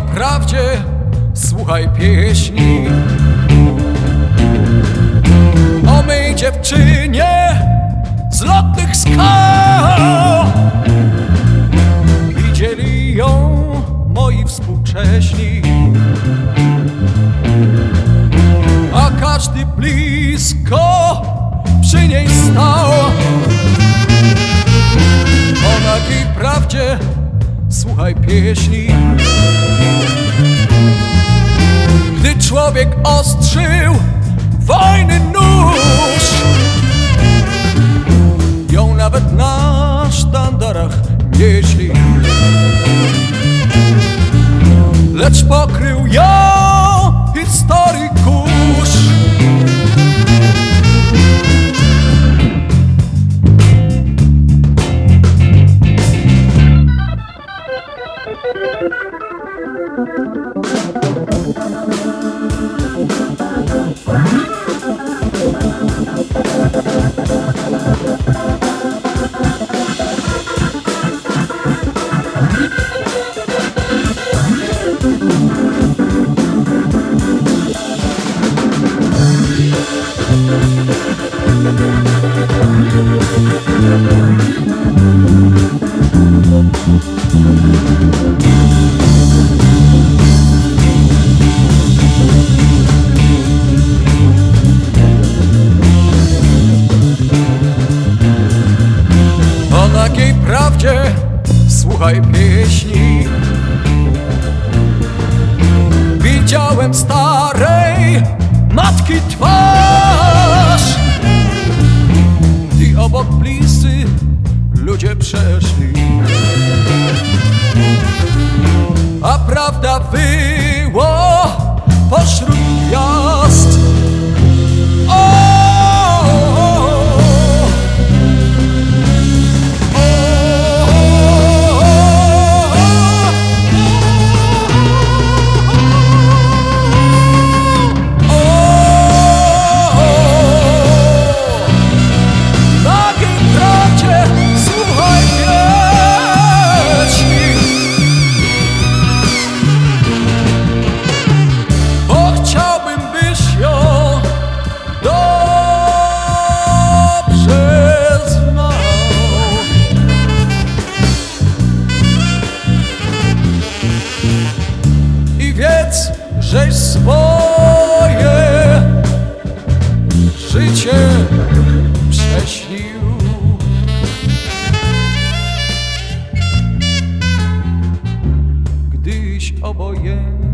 prawdzie. Słuchaj pieśni. O mej dziewczynie z lotnych skał Widzieli ją moi współcześni. A każdy blisko przy niej stał. O takiej prawdzie słuchaj pieśni Gdy człowiek ostrzył wojny nóż Ją nawet na sztandarach nieśli. Lecz pokrył ją historii kurz O no, no, no, no. Prawdzie. Słuchaj pieśni. Widziałem starej matki twarz. I obok bliscy ludzie przeszli żeś swoje życie prześnił. Gdyś obojętnie